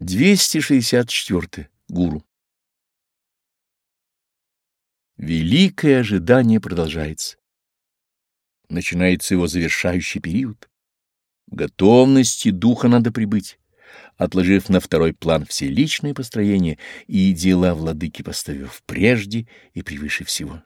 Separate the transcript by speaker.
Speaker 1: 264. Гуру. Великое ожидание продолжается. Начинается его завершающий период. В готовности духа надо прибыть, отложив на второй план все личные построения и дела владыки поставив прежде и превыше всего.